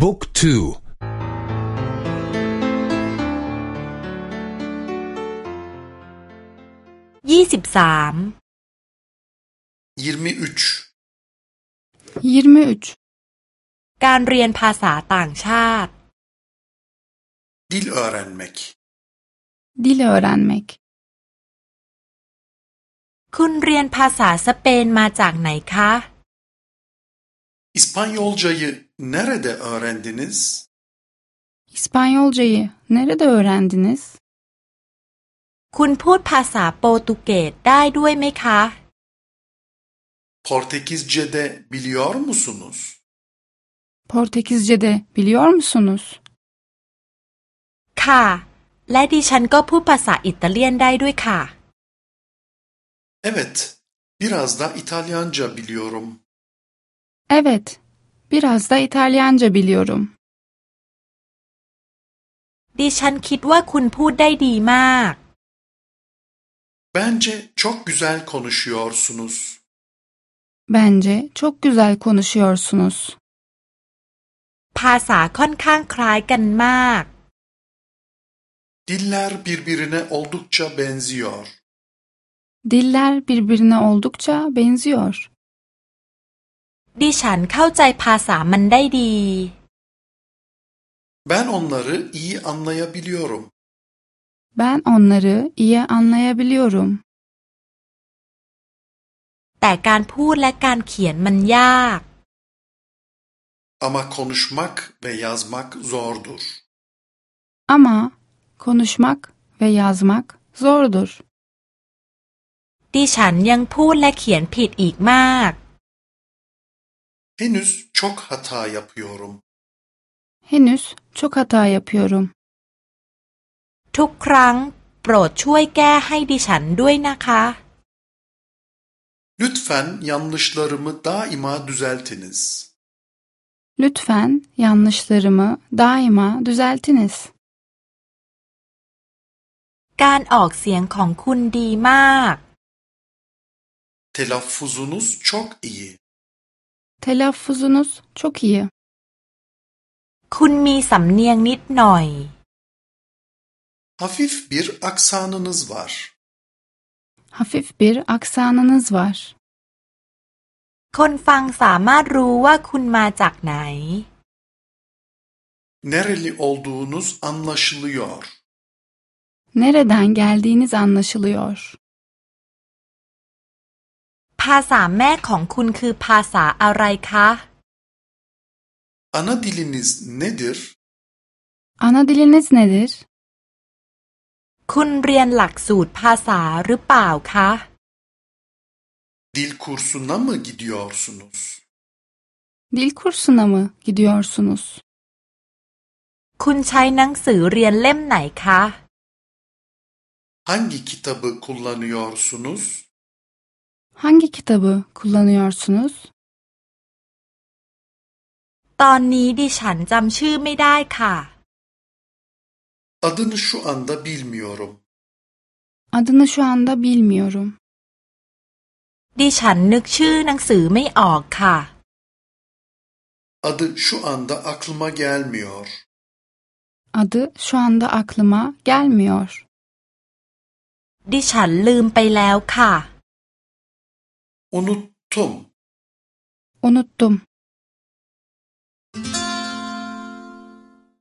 บุ๊กทูยี่สิบสาม 23. 23. การเรียนภาษาต่างชาติ Dil öğrenmek. Dil öğrenmek. คุณเรียนภาษาสเปนมาจากไหนคะ İspanyolcayı nerede öğrendiniz? İspanyolcayı nerede öğrendiniz? คุณพูดภาษาโปรตุเกสได้ด้วยไหมคะ Portekizce de biliyor musunuz? Portekizce de biliyor musunuz? ค่ะ และดิฉันก็พูดภาษาอิตาเลียนได้ด้วยค่ะ Evet, biraz da İtalyanca biliyorum. Evet. Biraz da İtalyanca biliyorum. ดิฉันคิดว่าคุณพูดได้ดีมาก Bence çok güzel konuşuyorsunuz. Bence çok güzel konuşuyorsunuz. ภาษาค่อนข้างคล้ายกันมาก Diller birbirine oldukça benziyor. Diller birbirine oldukça benziyor. ดิฉันเข้าใจภาษามันได้ดี Ben onları iyi anlayabiliyorum. Ben onları iyi anlayabiliyorum. แต่การพูดและการเขียนมันยาก Ama konuşmak ve yazmak zordur. Ama konuşmak ve yazmak zordur. ดิฉันยังพูดและเขียนผิดอีกมาก Henüz çok hata yapıyorum. Henüz çok hata yapıyorum. ทุกครั้ง โปรดช่วยแก้ให้ดิฉันด้วยนะคะ Lütfen yanlışlarımı daima düzeltiniz. Lütfen yanlışlarımı daima düzeltiniz. การออกเสียงของคุณดีมาก Telaffuzunuz çok iyi. Telaffuzunuz çok iyi. คุณมีสำเนียงนิดหน่อย Hafif bir aksanınız var. Hafif bir aksanınız var. คนฟังสามารถรู้ว่าคุณมาจากไหน Nereli olduğunuz anlaşılıyor. Nereden geldiğiniz anlaşılıyor. ภาษาแม่ของคุณคือภาษาอะไรคะ Ana diliniz nedir? Ana diliniz nedir? คุณเรียนหลักสูตรภาษาหรือเปล่าคะ Dil kursuna mı gidiyorsunuz? Dil kursuna mı gidiyorsunuz? คุณใช้หนังสือเรียนเล่มไหนคะ Hangi kitabı kullanıyorsunuz? Hangi kitabı kullanıyorsunuz? ตอนนี้ดิฉันจำชื่อไม่ได้ค่ะ Adını şu anda bilmiyorum. Adını şu anda bilmiyorum. ดิฉันนึกชื่อหนังสือไม่ออกค่ะ Adı şu anda aklıma gelmiyor. Adı şu anda aklıma gelmiyor. ดิฉันลืมไปแล้วค่ะ Unuttum. Unuttum.